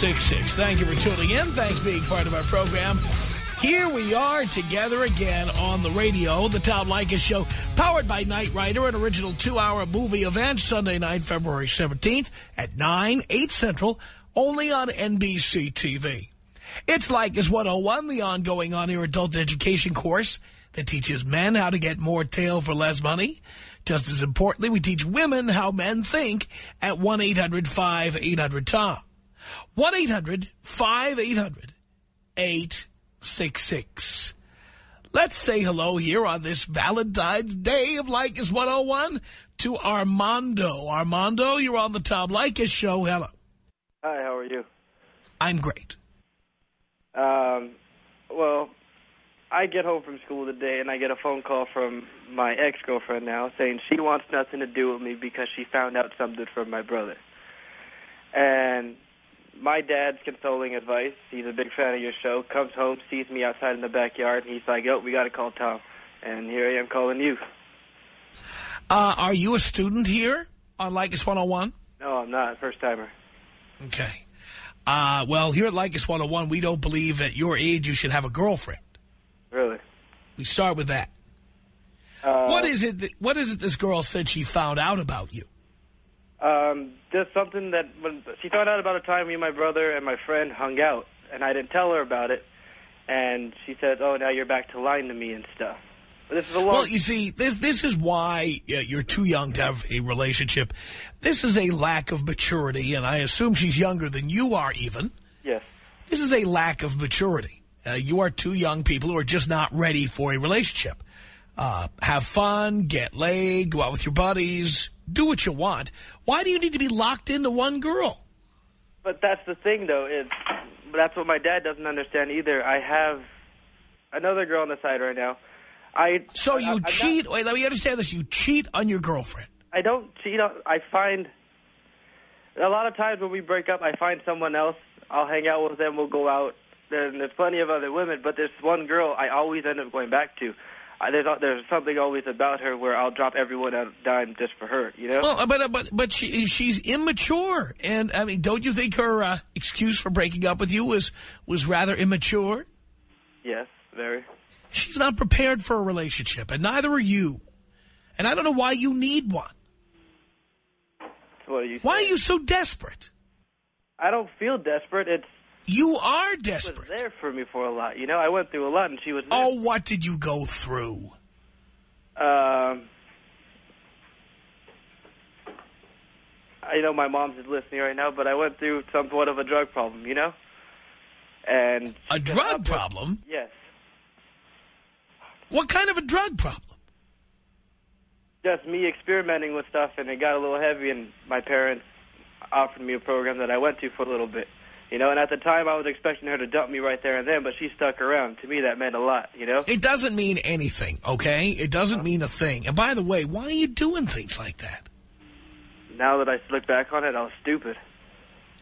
1-800-5800-866. Thank you for tuning in. Thanks for being part of our program. Here we are together again on the radio, the Tom Leykis Show, powered by Knight Rider, an original two-hour movie event, Sunday night, February 17th at 9, 8 Central, only on NBC TV. It's Leykis 101, the ongoing on-air adult education course that teaches men how to get more tail for less money. Just as importantly, we teach women how men think at 1-800-5800-TOM. 1-800-5800-866. Let's say hello here on this Valentine's Day of Leykis 101 to Armando. Armando, you're on the Tom Leykis Show. Hello. Hi, how are you? I'm great. Um, well, I get home from school today and I get a phone call from my ex-girlfriend now saying she wants nothing to do with me because she found out something from my brother. And my dad's consoling advice, he's a big fan of your show, comes home, sees me outside in the backyard, and he's like, oh, we got to call Tom. And here I am calling you. Uh, are you a student here on Leykis 101? No, I'm not. First timer. Okay. Uh, well, here at Leykis 101, we don't believe at your age you should have a girlfriend. Really? We start with that. Uh, what is it? That, what is it? This girl said she found out about you. Um, just something that when she found out about a time me and my brother and my friend hung out, and I didn't tell her about it, and she said, "Oh, now you're back to lying to me and stuff." But this is a long. Well, you see, this this is why uh, you're too young to have a relationship. This is a lack of maturity, and I assume she's younger than you are, even. Yes. This is a lack of maturity. Uh, you are two young people who are just not ready for a relationship. Uh, have fun, get laid, go out with your buddies, do what you want. Why do you need to be locked into one girl? But that's the thing, though. It's that's what my dad doesn't understand either. I have another girl on the side right now. I So you I, cheat. Not, wait, let me understand this. You cheat on your girlfriend. I don't cheat. On, I find a lot of times when we break up, I find someone else. I'll hang out with them. We'll go out. And there's plenty of other women, but there's one girl I always end up going back to. I, there's uh, there's something always about her where I'll drop everyone a dime just for her, you know. Well, uh, but uh, but but she she's immature, and I mean, don't you think her uh, excuse for breaking up with you was was rather immature? Yes, very. She's not prepared for a relationship, and neither are you. And I don't know why you need one. What are you? Why saying? are you so desperate? I don't feel desperate. It's You are she was desperate. there for me for a lot. You know, I went through a lot, and she was. There. Oh, what did you go through? Um, I know my mom's is listening right now, but I went through somewhat of a drug problem, you know? And A drug "Up- problem? Yes. What kind of a drug problem? Just me experimenting with stuff, and it got a little heavy, and my parents offered me a program that I went to for a little bit. You know, and at the time I was expecting her to dump me right there and then, but she stuck around. To me, that meant a lot, you know? It doesn't mean anything, okay? It doesn't mean a thing. And by the way, why are you doing things like that? Now that I look back on it, I was stupid.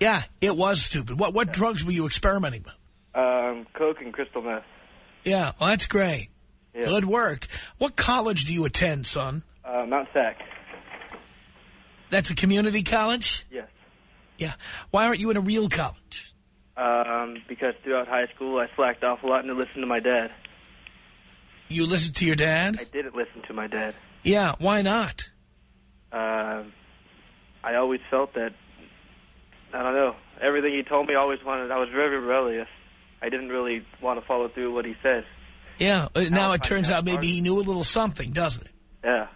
Yeah, it was stupid. What what drugs were you experimenting with? Um, coke and crystal meth. Yeah, well, that's great. Yeah. Good work. What college do you attend, son? Uh, Mount Sac. That's a community college? Yes. Yeah. Why aren't you in a real college? Um, because throughout high school, I slacked off a lot and listened to my dad. You listened to your dad? I didn't listen to my dad. Yeah, why not? Um, I always felt that I don't know. Everything he told me, I always wanted. I was very rebellious. I didn't really want to follow through what he said. Yeah. Uh, now it I turns out maybe hard. he knew a little something, doesn't it? Yeah.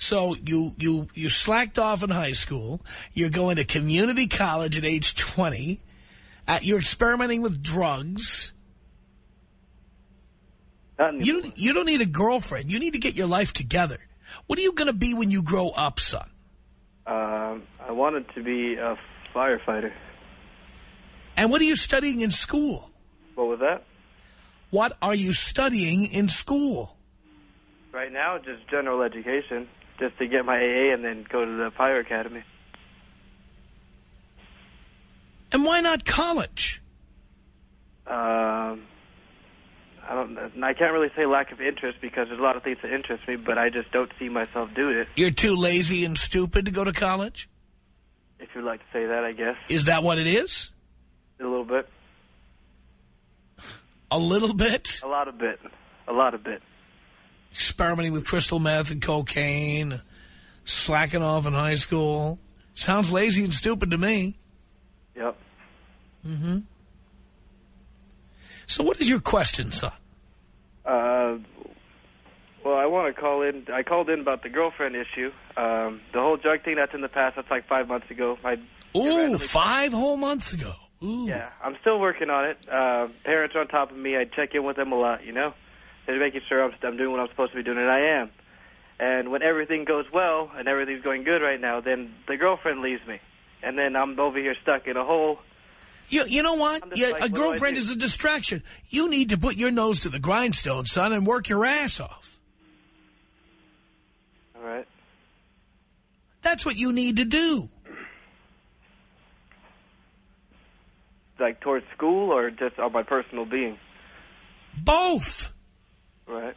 So you you you slacked off in high school. You're going to community college at age 20. Uh, you're experimenting with drugs. You don't, you don't need a girlfriend. You need to get your life together. What are you going to be when you grow up, son? Um, I wanted to be a firefighter. And what are you studying in school? What was that? What are you studying in school? Right now, just general education, just to get my AA and then go to the fire academy. And why not college? Um, I don't. I can't really say lack of interest because there's a lot of things that interest me, but I just don't see myself doing it. You're too lazy and stupid to go to college? If you'd like to say that, I guess Is that what it is? a little bit, A little bit? a lot of bit, a lot of bit. Experimenting with crystal meth and cocaine, slacking off in high school. Sounds lazy and stupid to me. Yep. Mm-hmm. So what is your question, son? Uh, well, I want to call in. I called in about the girlfriend issue. Um, the whole drug thing that's in the past. That's like five months ago. I Ooh, five whole months ago. Ooh. Yeah, I'm still working on it. Uh, parents are on top of me. I check in with them a lot, you know. Making sure I'm, I'm doing what I'm supposed to be doing, and I am. And when everything goes well and everything's going good right now, then the girlfriend leaves me. And then I'm over here stuck in a hole. You, you know what? Yeah, like, a what girlfriend is a distraction. You need to put your nose to the grindstone, son, and work your ass off. All right. That's what you need to do. Like towards school or just on my personal being. Both. Right.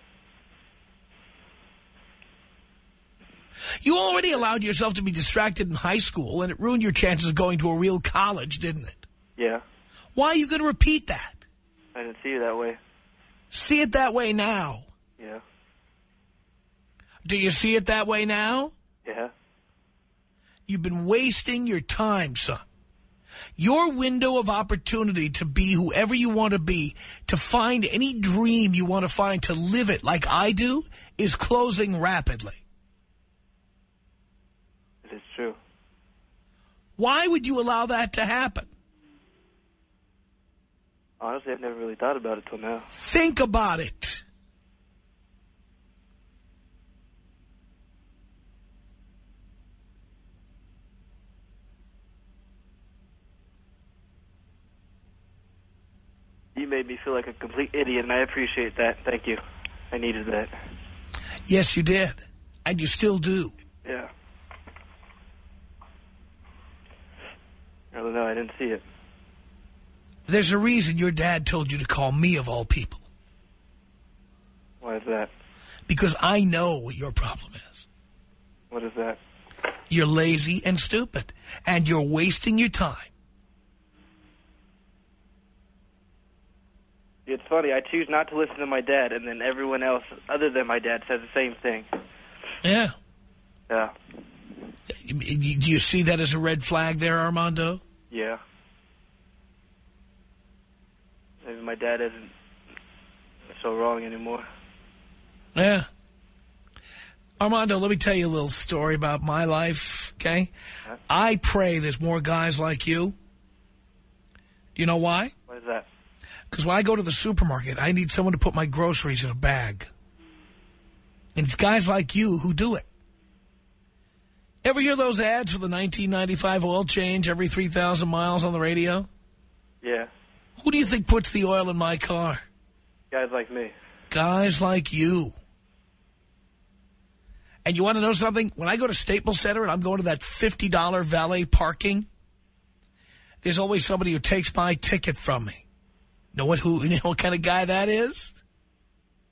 You already allowed yourself to be distracted in high school, and it ruined your chances of going to a real college, didn't it? Yeah. Why are you going to repeat that? I didn't see it that way. See it that way now. Yeah. Do you see it that way now? Yeah. You've been wasting your time, son. Your window of opportunity to be whoever you want to be, to find any dream you want to find, to live it like I do, is closing rapidly. It is true. Why would you allow that to happen? Honestly, I've never really thought about it till now. Think about it. You made me feel like a complete idiot, and I appreciate that. Thank you. I needed that. Yes, you did. And you still do. Yeah. I don't know. I didn't see it. There's a reason your dad told you to call me of all people. Why is that? Because I know what your problem is. What is that? You're lazy and stupid. And you're wasting your time. It's funny. I choose not to listen to my dad, and then everyone else other than my dad says the same thing. Yeah. Yeah. Do you see that as a red flag there, Armando? Yeah. Maybe my dad isn't so wrong anymore. Yeah. Armando, let me tell you a little story about my life, okay? Huh? I pray there's more guys like you. You know why? What is that? Because when I go to the supermarket, I need someone to put my groceries in a bag. And it's guys like you who do it. Ever hear those ads for the 1995 oil change every 3,000 miles on the radio? Yeah. Who do you think puts the oil in my car? Guys like me. Guys like you. And you want to know something? When I go to Staples Center and I'm going to that $50 valet parking, there's always somebody who takes my ticket from me. Know what who you know what kind of guy that is?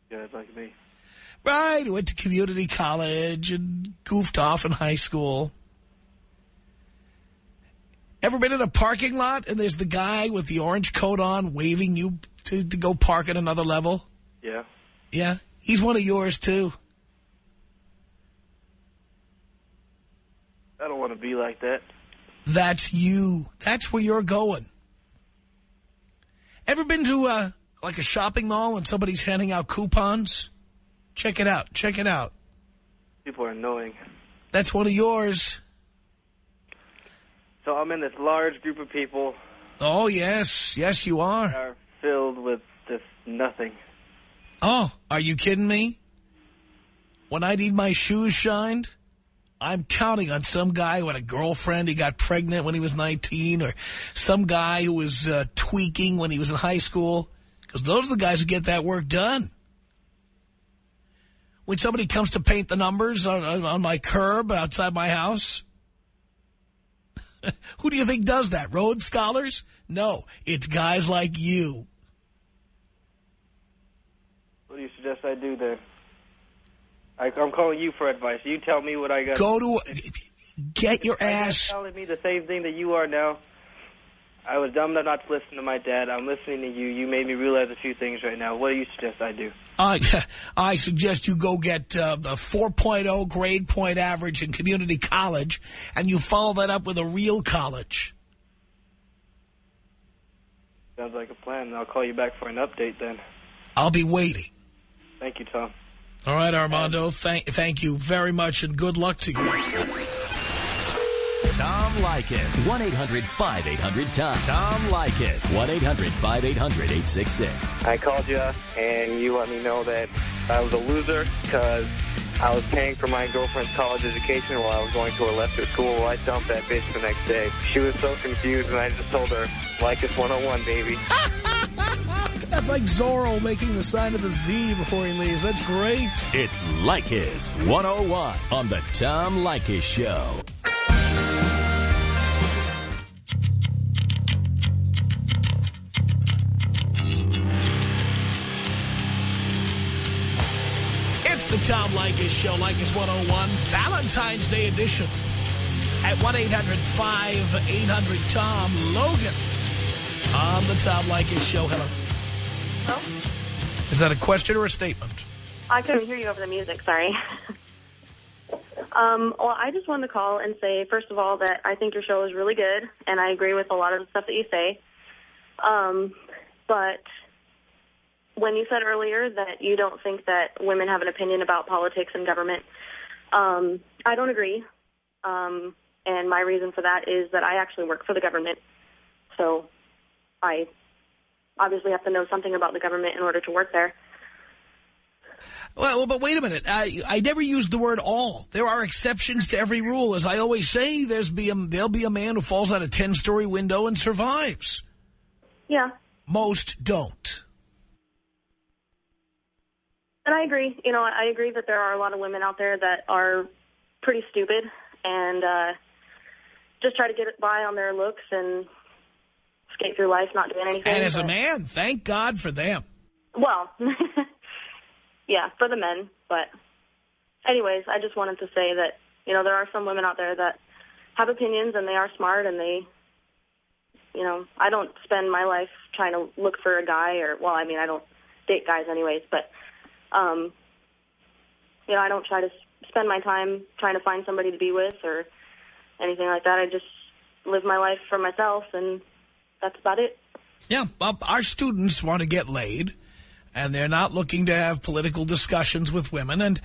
Guys like me. Right, who went to community college and goofed off in high school. Ever been in a parking lot and there's the guy with the orange coat on waving you to, to go park at another level? Yeah. Yeah, he's one of yours too. I don't want to be like that. That's you. That's where you're going. Ever been to uh, like a shopping mall and somebody's handing out coupons? Check it out. Check it out. People are annoying. That's one of yours. So I'm in this large group of people Oh, yes. Yes, you are. are filled with just nothing. Oh, are you kidding me? When I need my shoes shined, I'm counting on some guy who had a girlfriend, he got pregnant when he was 19, or some guy who was uh, tweaking when he was in high school, because those are the guys who get that work done. When somebody comes to paint the numbers on, on, my curb outside my house, who do you think does that? Road scholars? No, it's guys like you. What do you suggest I do then? I, I'm calling you for advice. You tell me what I got. Go to, get your ass telling me the same thing that you are now. I was dumb enough not to listen to my dad. I'm listening to you. You made me realize a few things right now. What do you suggest I do? I, I suggest you go get uh, a 4.0 grade point average in community college, and you follow that up with a real college. Sounds like a plan. I'll call you back for an update then. I'll be waiting. Thank you, Tom. All right, Armando, thank, thank you very much, and good luck to you. Tom Leykis. 1-800-5800-TOM. Tom Leykis. 1-800-5800-866. I called you, and you let me know that I was a loser because I was paying for my girlfriend's college education while I was going to a lesser school. Well, I dumped that bitch the next day. She was so confused, and I just told her, like it's 101, baby. That's like Zorro making the sign of the Z before he leaves. That's great. It's Leykis 101 On the Tom Leykis Show. It's the Tom Leykis Show, Leykis 101, Valentine's Day edition. At 1-800-5800-TOM. Logan on the Tom Likas Show. Hello. Oh, Is that a question or a statement? I couldn't hear you over the music. Sorry. um, well, I just wanted to call and say, first of all, that I think your show is really good, and I agree with a lot of the stuff that you say. Um, but when you said earlier that you don't think that women have an opinion about politics and government, um, I don't agree. Um, and my reason for that is that I actually work for the government. So I obviously have to know something about the government in order to work there. Well, but wait a minute. I, I never used the word all. There are exceptions to every rule. As I always say, there's be a, there'll be a man who falls out a 10-story window and survives. Yeah, Most don't. and I agree. You know, I agree that there are a lot of women out there that are pretty stupid and uh, just try to get by on their looks and skate through life not doing anything. And as a man, thank God for them. Well, yeah, for the men. But anyways, I just wanted to say that, you know, there are some women out there that have opinions and they are smart and they, you know, I don't spend my life trying to look for a guy or, well, I mean, I don't date guys anyways, but, um, you know, I don't try to spend my time trying to find somebody to be with or anything like that. I just live my life for myself and that's about it. Yeah, well, our students want to get laid, and they're not looking to have political discussions with women. And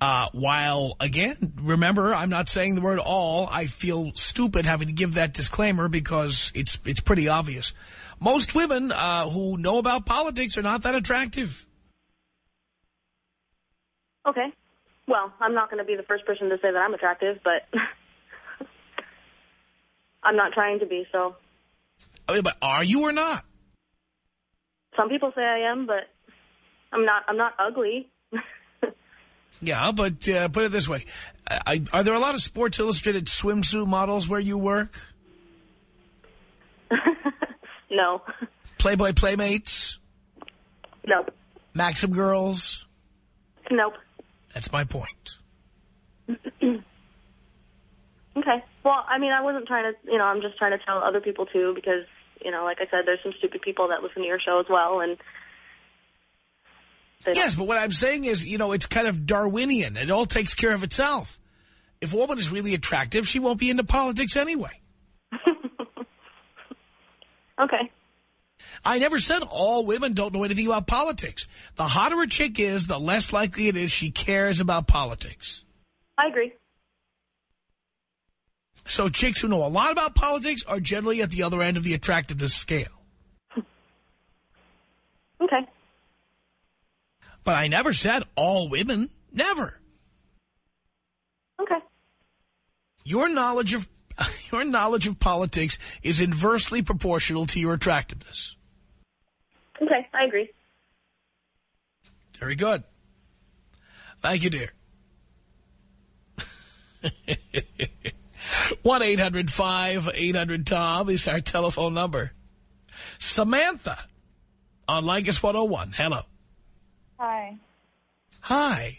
uh, while, again, remember, I'm not saying the word all. I feel stupid having to give that disclaimer because it's it's pretty obvious. Most women uh, who know about politics are not that attractive. Okay. Well, I'm not going to be the first person to say that I'm attractive, but I'm not trying to be. So I mean, but are you or not? some people say I am, but I'm not. I'm not ugly. Yeah, but uh, put it this way. I, are there a lot of Sports Illustrated swimsuit models where you work? no, Playboy Playmates? nope, Maxim Girls? nope. That's my point. Okay. Well, I mean, I wasn't trying to. You know, I'm just trying to tell other people too, because you know, like I said, there's some stupid people that listen to your show as well, and Yes, but what I'm saying is, you know, it's kind of Darwinian. It all takes care of itself. If a woman is really attractive, she won't be into politics anyway. okay. I never said all women don't know anything about politics. The hotter a chick is, the less likely it is she cares about politics. I agree. So chicks who know a lot about politics are generally at the other end of the attractiveness scale. Okay. But I never said all women. Never. Okay. Your knowledge of your knowledge of politics is inversely proportional to your attractiveness. Okay, I agree. Very good. Thank you, dear. 1-800-5800-TOM is our telephone number. Samantha on Leykis 101. Hello. Hi. Hi.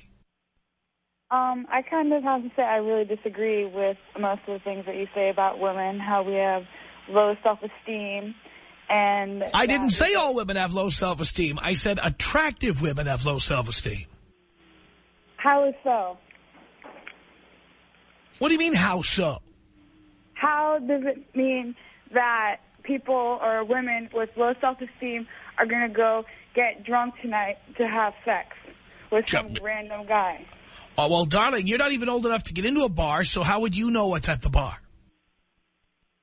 Um, I kind of have to say I really disagree with most of the things that you say about women, how we have low self-esteem, and... I didn't say all women have low self-esteem. I said attractive women have low self-esteem. How is so? What do you mean, how so? How does it mean that people or women with low self-esteem are going to go get drunk tonight to have sex with some random guy? Oh, well, darling, you're not even old enough to get into a bar, so how would you know what's at the bar?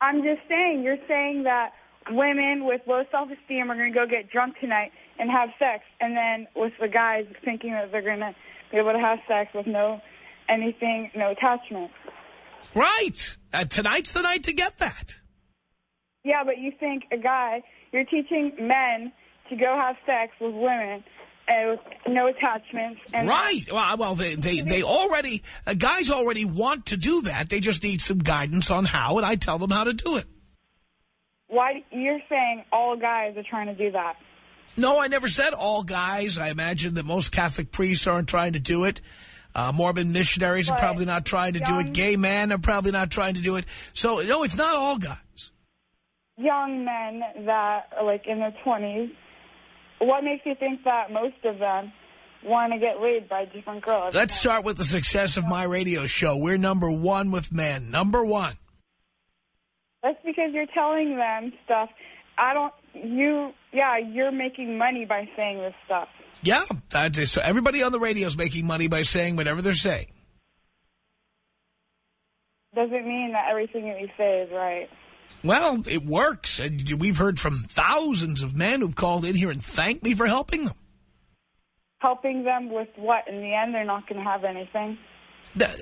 I'm just saying, you're saying that women with low self-esteem are going to go get drunk tonight and have sex, and then with the guys thinking that they're going to be able to have sex with no anything, no attachment. Right. Uh, tonight's the night to get that. Yeah, but you think a guy, you're teaching men to go have sex with women and with no attachments. And right. Well, well, they they they already uh, guys already want to do that. They just need some guidance on how, and I tell them how to do it. Why you're saying all guys are trying to do that? No, I never said all guys. I imagine that most Catholic priests aren't trying to do it. Uh, Mormon missionaries But are probably not trying to do it. Gay men are probably not trying to do it. So, no, it's not all guys. Young men that are like in their 20s, what makes you think that most of them want to get laid by different girls? Let's start with the success of my radio show. We're number one with men. Number one. That's because you're telling them stuff. I don't, you, yeah, you're making money by saying this stuff. Yeah, that's. So everybody on the radio is making money by saying whatever they're saying. Doesn't mean that everything that you say is right. Well, it works. And we've heard from thousands of men who've called in here and thanked me for helping them. Helping them with what? In the end, they're not going to have anything.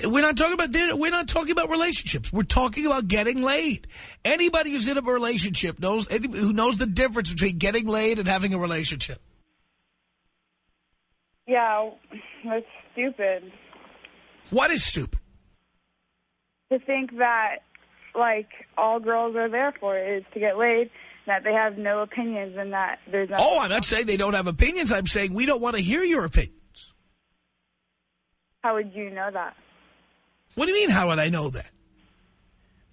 We're not talking about we're not talking about relationships. We're talking about getting laid. Anybody who's in a relationship knows who knows the difference between getting laid and having a relationship. Yeah, that's stupid. What is stupid? To think that, like, all girls are there for is to get laid, that they have no opinions and that there's no... Oh, I'm not saying they don't have opinions. I'm saying we don't want to hear your opinions. How would you know that? What do you mean, how would I know that?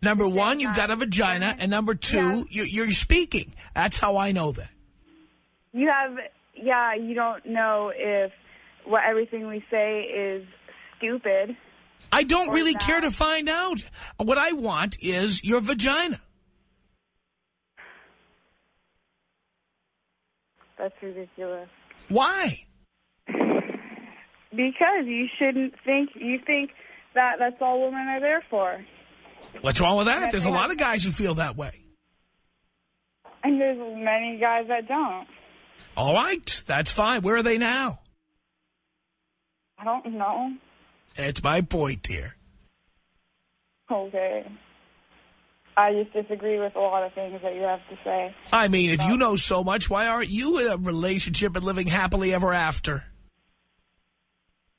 Number one, you've got a vagina, and number two, Yeah. you're speaking. That's how I know that. You have, yeah, you don't know if what everything we say is stupid. I don't really that. care to find out. What I want is your vagina. That's ridiculous. Why? Because you shouldn't think, you think that that's all women are there for. What's wrong with that? There's a lot of guys who feel that way. And there's many guys that don't. All right, that's fine. Where are they now? I don't know. That's my point here. Okay. I just disagree with a lot of things that you have to say. I mean, if you know so much, why aren't you in a relationship and living happily ever after?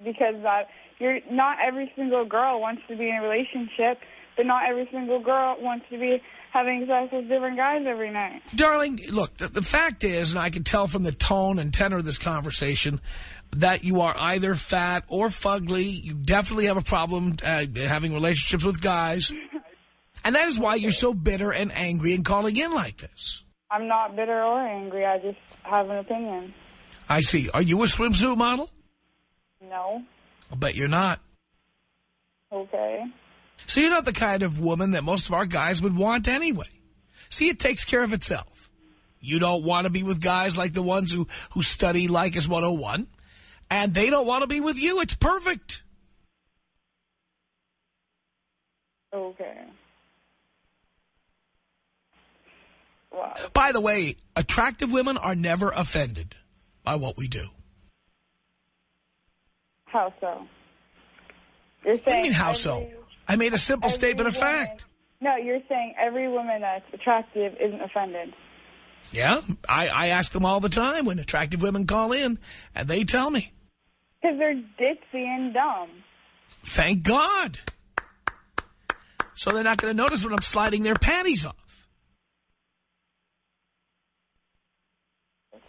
Because uh, you're not every single girl wants to be in a relationship, but not every single girl wants to be having sex with different guys every night. Darling, look, the, the fact is, and I can tell from the tone and tenor of this conversation, that you are either fat or fugly. You definitely have a problem uh, having relationships with guys. And that is why you're so bitter and angry and calling in like this. I'm not bitter or angry. I just have an opinion. I see. Are you a swimsuit model? No. I'll bet you're not. Okay. So you're not the kind of woman that most of our guys would want anyway. See, it takes care of itself. You don't want to be with guys like the ones who, who study Leykis 101. And they don't want to be with you. It's perfect. Okay. Wow. By the way, attractive women are never offended by what we do. How so? You're saying What do you mean, how every, so? I made a simple statement of fact. No, you're saying every woman that's attractive isn't offended. Yeah, I, I ask them all the time when attractive women call in, and they tell me. Because they're ditzy and dumb. Thank God. So they're not going to notice when I'm sliding their panties off.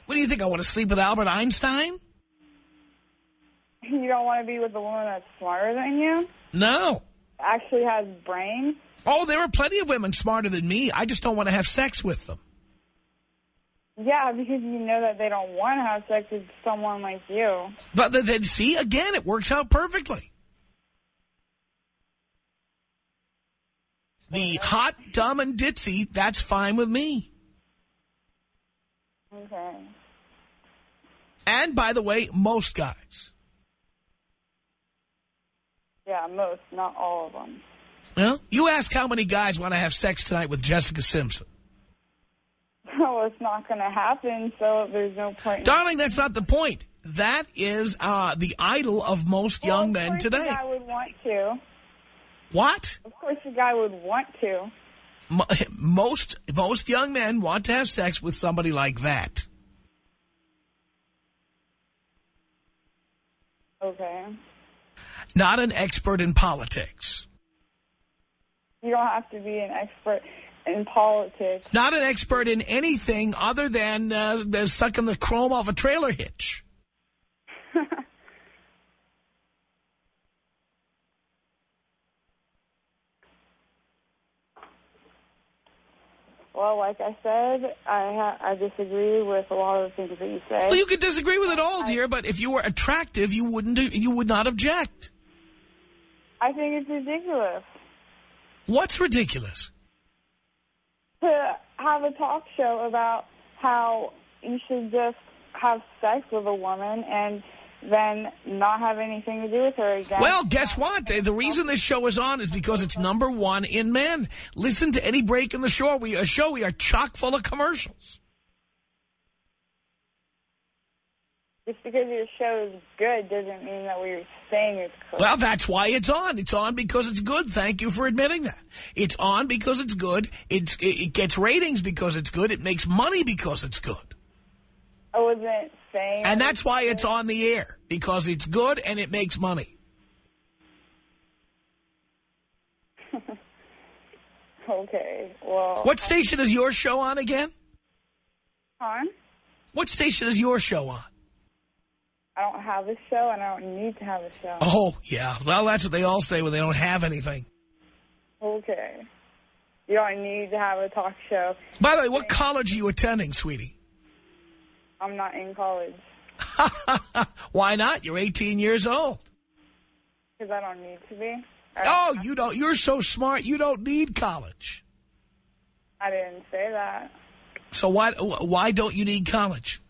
What do you think? I want to sleep with Albert Einstein? You don't want to be with a woman that's smarter than you, No. actually has brains. Oh, there are plenty of women smarter than me. I just don't want to have sex with them. Yeah, because you know that they don't want to have sex with someone like you. But then- see, again, it works out perfectly. The hot, dumb, and ditzy, that's fine with me. Okay. And, by the way, most guys. Yeah, most, not all of them. Well, you ask how many guys want to have sex tonight with Jessica Simpson. Well, it's not going to happen, so there's no point. Darling, that's not the point. That is uh, the idol of most Well, young of men course today. Guy would want to. What? Of course, the guy would want to. Most, most young men want to have sex with somebody like that. Okay. Not an expert in politics. You don't have to be an expert in politics. Not an expert in anything other than uh, uh, sucking the chrome off a trailer hitch. well, like I said, I ha I disagree with a lot of the things that you say. Well, you could disagree with it all, dear, but if you were attractive, you wouldn't. You would not object. I think it's ridiculous What's ridiculous? To have a talk show about how you should just have sex with a woman and then not have anything to do with her again. Well, guess what? The, the reason this show is on is because it's number one in men. Listen to any break in the show. We, a show we are chock full of commercials. Just because your show is good doesn't mean that what you're saying is correct. Well, that's why it's on. It's on because it's good. Thank you for admitting that. It's on because it's good. It's, it, it gets ratings because it's good. It makes money because it's good. I wasn't saying... And that's why it's on the air, because it's good and it makes money. Okay, well... What station is your show on again? Huh? What station is your show on? I don't have a show and I don't need to have a show. Oh, yeah. Well, that's what they all say when they don't have anything. Okay. You don't need to have a talk show. By the way, what college are you attending, sweetie? I'm not in college Why not? You're 18 years old. because I don't need to be. Oh, you don't. You're so smart. You don't need college. I didn't say that. So why why don't you need college?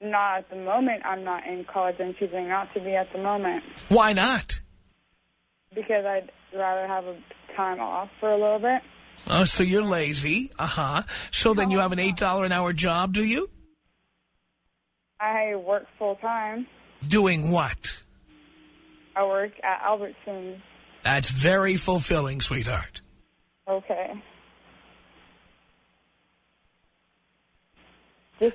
Not at the moment. I'm not in college. I'm choosing not to be at the moment Why not? because I'd rather have a time off for a little bit. Oh, so you're lazy. Uh-huh. So then you have an $8 an hour job, do you? I work full time. Doing what? I work at Albertsons. That's very fulfilling, sweetheart. Okay.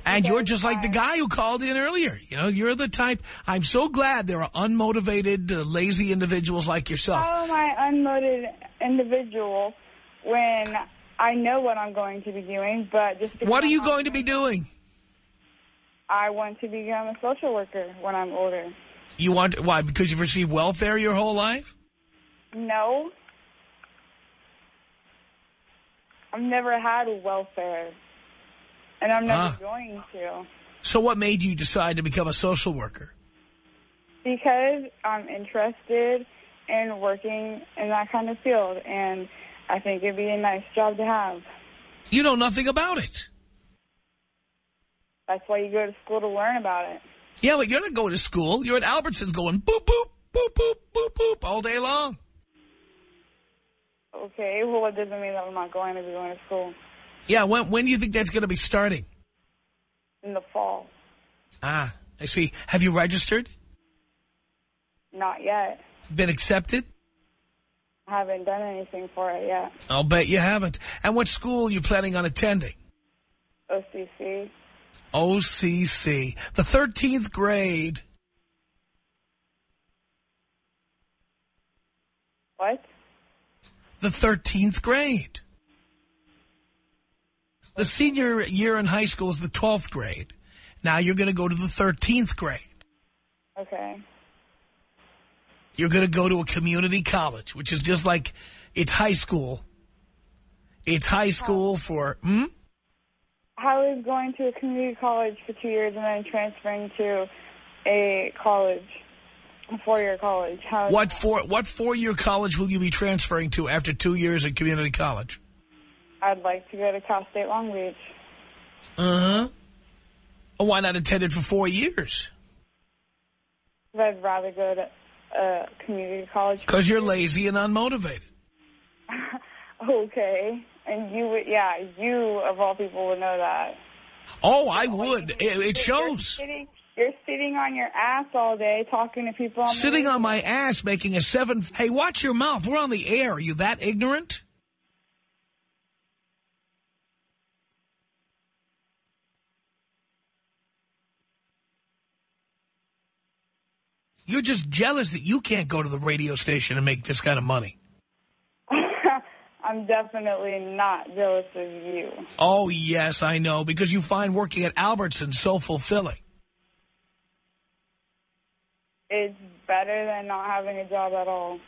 And you're just like the guy who called in earlier. You know, you're the type. I'm so glad there are unmotivated, uh, lazy individuals like yourself. How am I unmotivated individual when I know what I'm going to be doing, but just What are you going to be doing? I want to become a social worker when I'm older. You want, why, because you've received welfare your whole life? No. I've never had welfare. And I'm never Ah. going to. So what made you decide to become a social worker? Because I'm interested in working in that kind of field. And I think it'd be a nice job to have. You know nothing about it. That's why you go to school to learn about it. Yeah, but you're not going to school. You're at Albertsons going boop, boop, boop, boop, boop, boop all day long. Okay, well, it doesn't mean that I'm not going to be going to school Yeah, when, when do you think that's going to be starting? in the fall. Ah, I see. Have you registered? Not yet. Been accepted? I haven't done anything for it yet. I'll bet you haven't. And what school are you planning on attending? OCC. OCC. The 13th grade. What? The 13th grade. The senior year in high school is the 12th grade. Now you're going to go to the 13th grade. Okay. You're going to go to a community college, which is just like it's high school. It's high school for, hmm? How is going to a community college for two years and then transferring to a college, a four-year college? How What four, what four-year college will you be transferring to after two years at community college? I'd like to go to Cal State Long Beach. Uh-huh. Well, why not attend it for four years? I'd rather go to a community college. Because you're lazy and unmotivated. Okay. And you would, yeah, you of all people would know that. Oh, I would. It, it You're shows. sitting, you're sitting on your ass all day talking to people on Sitting on my ass making a seven... Hey, watch your mouth. We're on the air. Are you that ignorant? You're just jealous that you can't go to the radio station and make this kind of money. I'm definitely not jealous of you. Oh, yes, I know, because you find working at Albertsons so fulfilling. It's better than not having a job at all.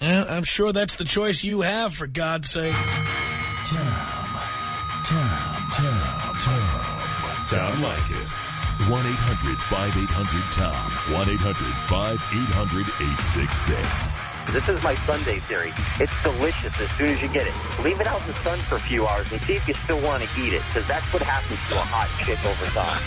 Yeah, I'm sure that's the choice you have, for God's sake. Tom. Tom. Tom. Tom. Tom Leykis. 1-800-5800-TOM. 1-800-5800-866. This is my Sunday theory. It's delicious as soon as you get it. Leave it out in the sun for a few hours and see if you still want to eat it, because that's what happens to a hot chick over time.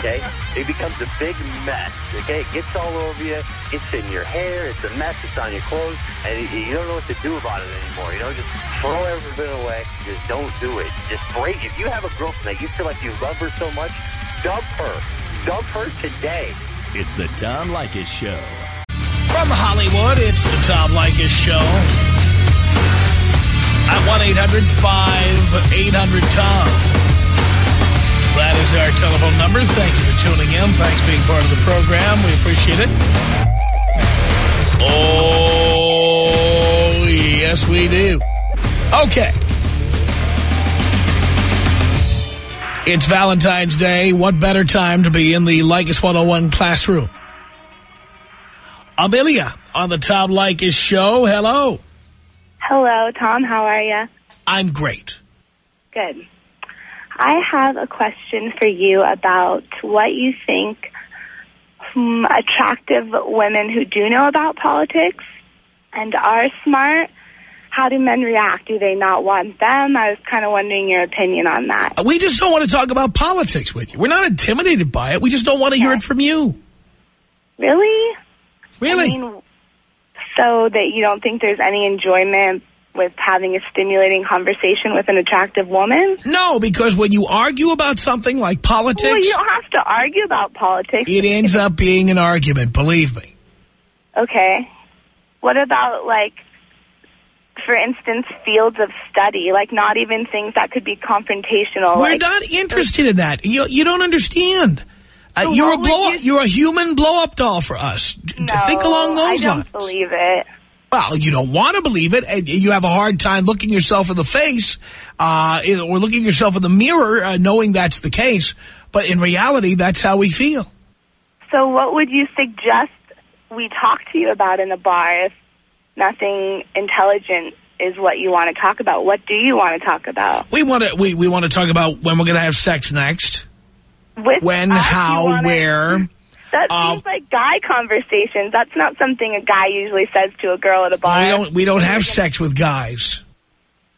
Okay? It becomes a big mess. Okay? It gets all over you. It's in your hair. It's a mess. It's on your clothes, and you don't know what to do about it anymore. You know, just throw every bit away. Just don't do it. Just break. It. If you have a girlfriend that you feel like you love her so much, dump her. Dump her today. It's the Tom Leykis Show. From Hollywood, it's the Tom Leykis Show. At 1-800-5800-TOM. That is our telephone number. Thank you for tuning in. Thanks for being part of the program. We appreciate it. Oh, yes, we do. Okay. It's Valentine's Day. What better time to be in the Leykis 101 classroom? Amelia on the Tom Leykis show. Hello. Hello, Tom. How are you? I'm great. Good. I have a question for you about what you think hmm, attractive women who do know about politics and are smart, how do men react? Do they not want them? I was kind of wondering your opinion on that. We just don't want to talk about politics with you. We're not intimidated by it. We just don't want to hear it from you. Really? Really? I mean, so that you don't think there's any enjoyment with having a stimulating conversation with an attractive woman? no, because when you argue about something like politics, Well, you don't have to argue about politics. it ends up being an argument, believe me. Okay. What about, like, for instance, fields of study? Like, not even things that could be confrontational. We're like, not interested in that. You, you don't understand. Uh, So you're a blow. you- You're a human blow-up doll for us. No, Think along those I don't lines. believe it. Well, you don't want to believe it, and you have a hard time looking yourself in the face, uh, or looking yourself in the mirror, uh, knowing that's the case. But in reality, that's how we feel. So what would you suggest we talk to you about in the bar if nothing intelligent is what you want to talk about? What do you want to talk about? We want to we, we want to talk about when we're going to have sex next, With when, us, how, wanna- where. That Um, seems like guy conversations. That's not something a guy usually says to a girl at a bar. We don't we don't have sex with guys.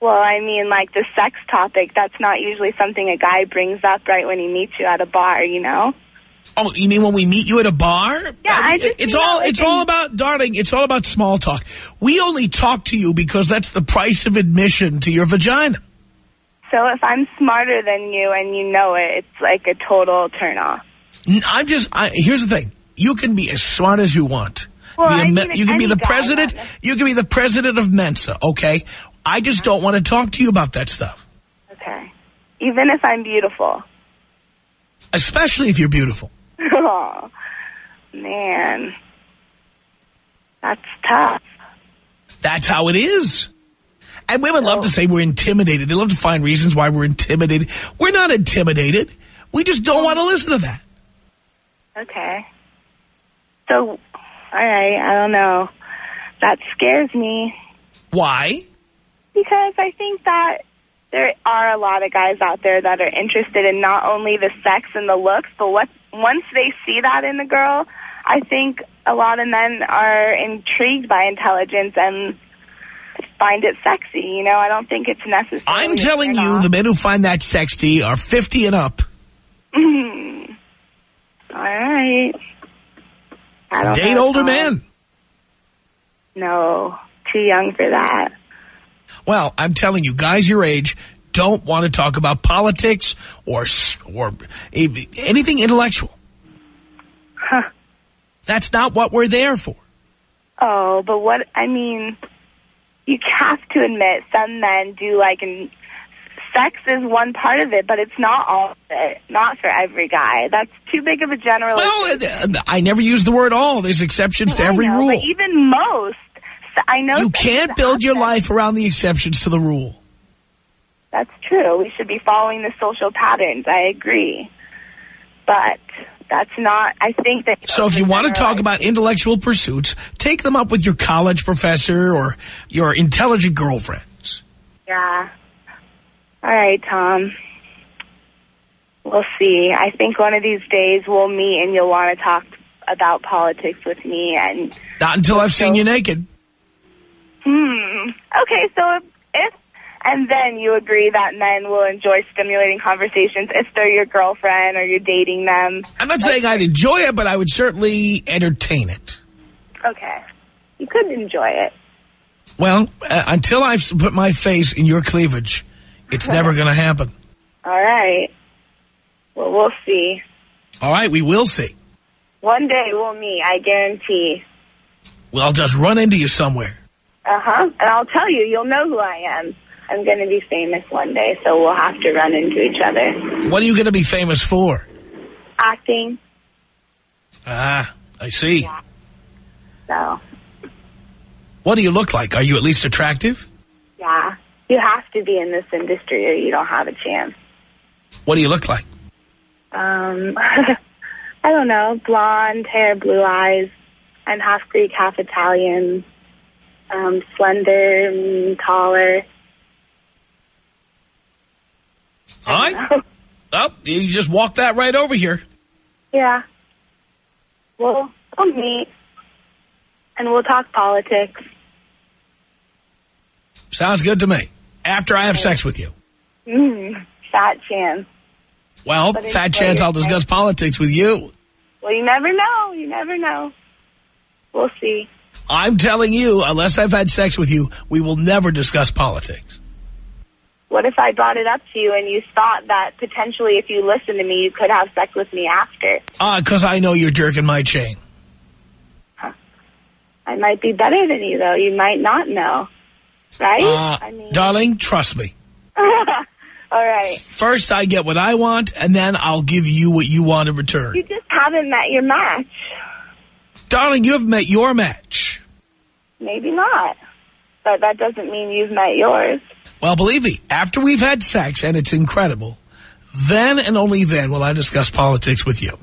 Well, I mean, like the sex topic, that's not usually something a guy brings up right when he meets you at a bar, you know? Oh, you mean when we meet you at a bar? Yeah, I just it's all like, it's in- all about, darling. It's all about small talk. We only talk to you because that's the price of admission to your vagina. So if I'm smarter than you and you know it, it's like a total turnoff. I'm just. I, here's the thing. You can be as smart as you want. Well, Be a I me- mean, you can be the president. You can be the president of Mensa. Okay. I just don't want to talk to you about that stuff, Okay. Even if I'm beautiful. especially if you're beautiful. Oh, man. That's tough. That's how it is. And women love to say we're intimidated. They love to find reasons why we're intimidated. We're not intimidated. We just don't want to listen to that. Okay. So, all right, I don't know. That scares me Why? because I think that there are a lot of guys out there that are interested in not only the sex and the looks, but what once they see that in the girl, I think a lot of men are intrigued by intelligence and find it sexy. You know, I don't think it's necessary. I'm telling you, the men who find that sexy are 50 and up. Hmm. All right. I don't Date older men. No, too young for that. Well, I'm telling you, guys your age don't want to talk about politics or or anything intellectual. Huh. That's not what we're there for. Oh, but what I mean, you have to admit some men do like and sex is one part of it, but it's not all of it. Not for every guy. That's too big of a generalization. Well, I never use the word all. There's exceptions to every know, rule. But even most, I know You can't build your life around the exceptions to the rule. That's true. We should be following the social patterns. I agree. But that's not, I think that... So if you want to talk about intellectual pursuits, take them up with your college professor or your intelligent girlfriends. Yeah. All right, Tom. We'll see. I think one of these days we'll meet and you'll want to talk about politics with me and... Not until I've seen you naked. Hmm. Okay, so if, and then you agree that men will enjoy stimulating conversations if they're your girlfriend or you're dating them. I'm not saying I'd enjoy it, but I would certainly entertain it. Okay. You could enjoy it. Well, uh, until I've put my face in your cleavage, it's never going to happen. All right. Well, we'll see. All right, we will see. One day we'll meet, I guarantee. Well, I'll just run into you somewhere. Uh-huh. And I'll tell you, you'll know who I am. I'm going to be famous one day, so we'll have to run into each other. What are you going to be famous for? Acting, Ah, I see. so, What do you look like? Are you at least attractive? yeah. You have to be in this industry or you don't have a chance. What do you look like? Um, I don't know, blonde hair, blue eyes. I'm half Greek, half Italian. Um, slender, mm, taller. All right. Oh, you just walk that right over here. Yeah. We'll, we'll meet. And we'll talk politics. Sounds good to me. After I have sex with you. Mm, fat chance. Well, But fat chance I'll discuss politics with you. Well, you never know. You never know. We'll see. I'm telling you, unless I've had sex with you, we will never discuss politics. What if I brought it up to you and you thought that potentially if you listened to me, you could have sex with me after? Ah, because I know you're jerking my chain. I might be better than you, though. You might not know. Right? Uh, I mean, darling, trust me. all right. First, I get what I want, and then I'll give you what you want in return. You just haven't met your match. Darling, you have met your match. Maybe not. But that doesn't mean you've met yours. Well, believe me, after we've had sex, and it's incredible, then and only then will I discuss politics with you.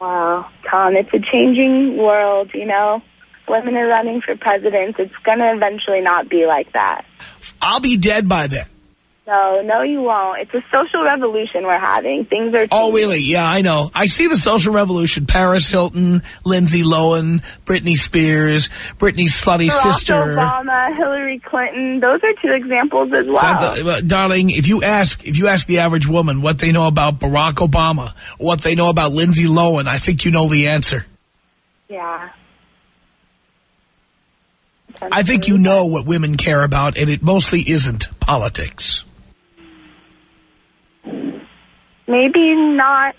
Wow, Tom, it's a changing world, you know? Women are running for presidents. It's going to eventually not be like that. I'll be dead by then. No, no, you won't. It's a social revolution we're having. Things are. Changing. Oh, really? Yeah, I know. I see the social revolution. Paris Hilton, Lindsay Lohan, Britney Spears, Britney's slutty sister. Barack sister. Obama, Hillary Clinton. Those are two examples as well. Uh, darling, if you ask if you ask the average woman what they know about Barack Obama, what they know about Lindsay Lohan, I think you know the answer. Yeah. I think you know what women care about, and it mostly isn't politics. Maybe not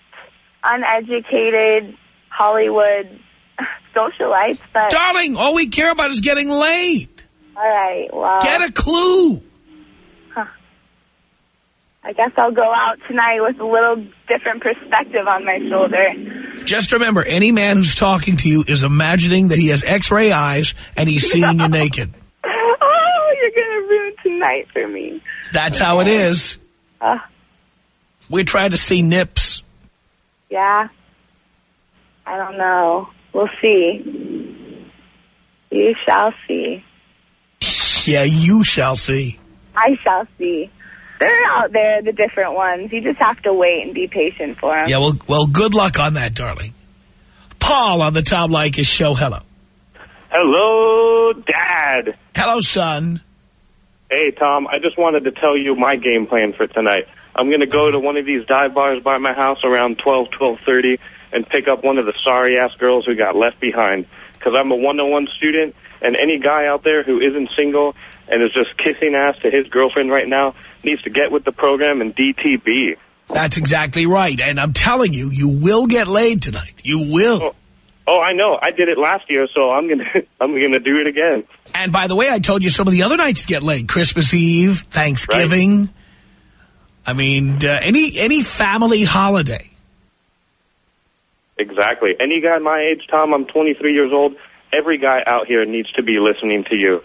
uneducated Hollywood socialites, but Darling, all we care about is getting laid. all right. Well, Get a clue. I guess I'll go out tonight with a little different perspective on my shoulder. Just remember, any man who's talking to you is imagining that he has X-ray eyes and he's seeing you naked. Oh, you're gonna ruin tonight for me. That's how it is. Uh, We're trying to see nips. yeah. I don't know. We'll see. You shall see. Yeah, you shall see. I shall see. They're out there, the different ones. You just have to wait and be patient for them. Yeah, well, well, good luck on that, darling. Paul on the Tom Leykis show. Hello. Hello, Dad. Hello, son. Hey, Tom. I just wanted to tell you my game plan for tonight. I'm going to go to one of these dive bars by my house around 12, 12.30 and pick up one of the sorry-ass girls who got left behind. Because I'm a one-on-one student, and any guy out there who isn't single and is just kissing ass to his girlfriend right now needs to get with the program and DTB. That's exactly right. And I'm telling you, you will get laid tonight. You will. Oh, oh I know. I did it last year, so I'm gonna I'm gonna do it again. And by the way, I told you some of the other nights to get laid. Christmas Eve, Thanksgiving. I mean, uh, any any family holiday. Exactly. Any guy my age, Tom, I'm 23 years old. Every guy out here needs to be listening to you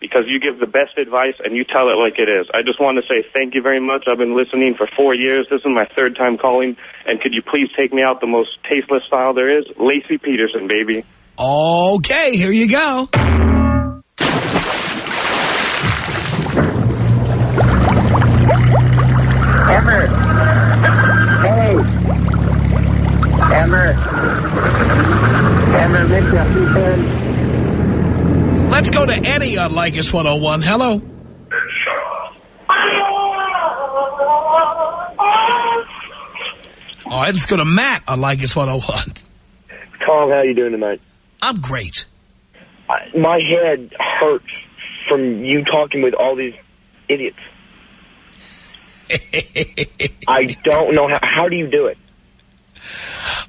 because you give the best advice and you tell it like it is. I just want to say thank you very much. I've been listening for four years. This is my third time calling. And could you please take me out the most tasteless style there is? Laci Peterson, baby. Okay, here you go. Emmer. Hey. Emmer. Emmer, miss you, please. Let's go to Eddie on Leykis 101. Hello. All right, let's go to Matt on Leykis 101. Tom, how are you doing tonight? I'm great. I, my head hurts from you talking with all these idiots. I don't know how. How do you do it?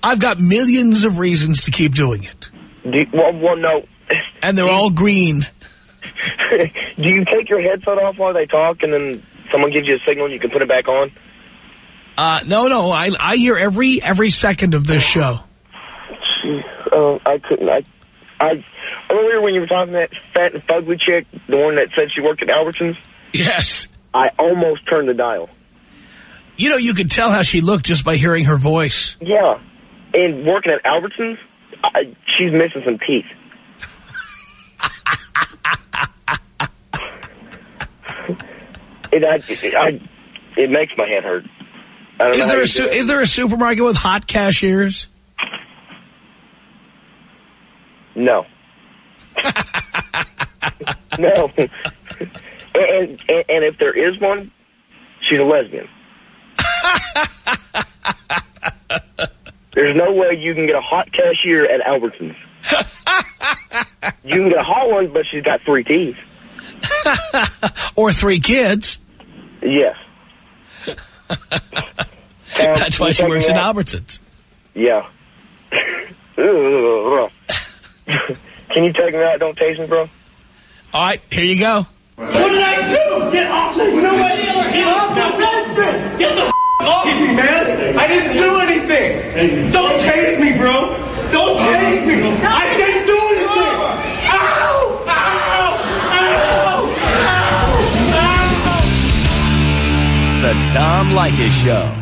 I've got millions of reasons to keep doing it. Do you, well, well, no. And they're all green. do you take your headset off while they talk, and then someone gives you a signal and you can put it back on? Uh, no, no, I I hear every every second of this show. Uh, I couldn't. I, I earlier when you were talking to that fat and fugly chick, the one that said she worked at Albertsons. Yes. I almost turned the dial. You know, you could tell how she looked just by hearing her voice. Yeah, and working at Albertsons, I, she's missing some teeth. It, I, it, I, it makes my head hurt. I don't know Is there a do su it. is there a supermarket with hot cashiers? No. no. and, and and if there is one, she's a lesbian. There's no way you can get a hot cashier at Albertsons. you can get a hot one, but she's got three teeth. or three kids? Yes. That's why she works at? Albertsons. Yeah. Can you take me out? Don't taste me, bro. All right, here you go. What did I do? Get off me! You know what? Get off my husband! Get the f off me, man! I didn't do anything! Don't tase me, bro! Don't tase me! I didn't do anything! The Tom Leykis Show.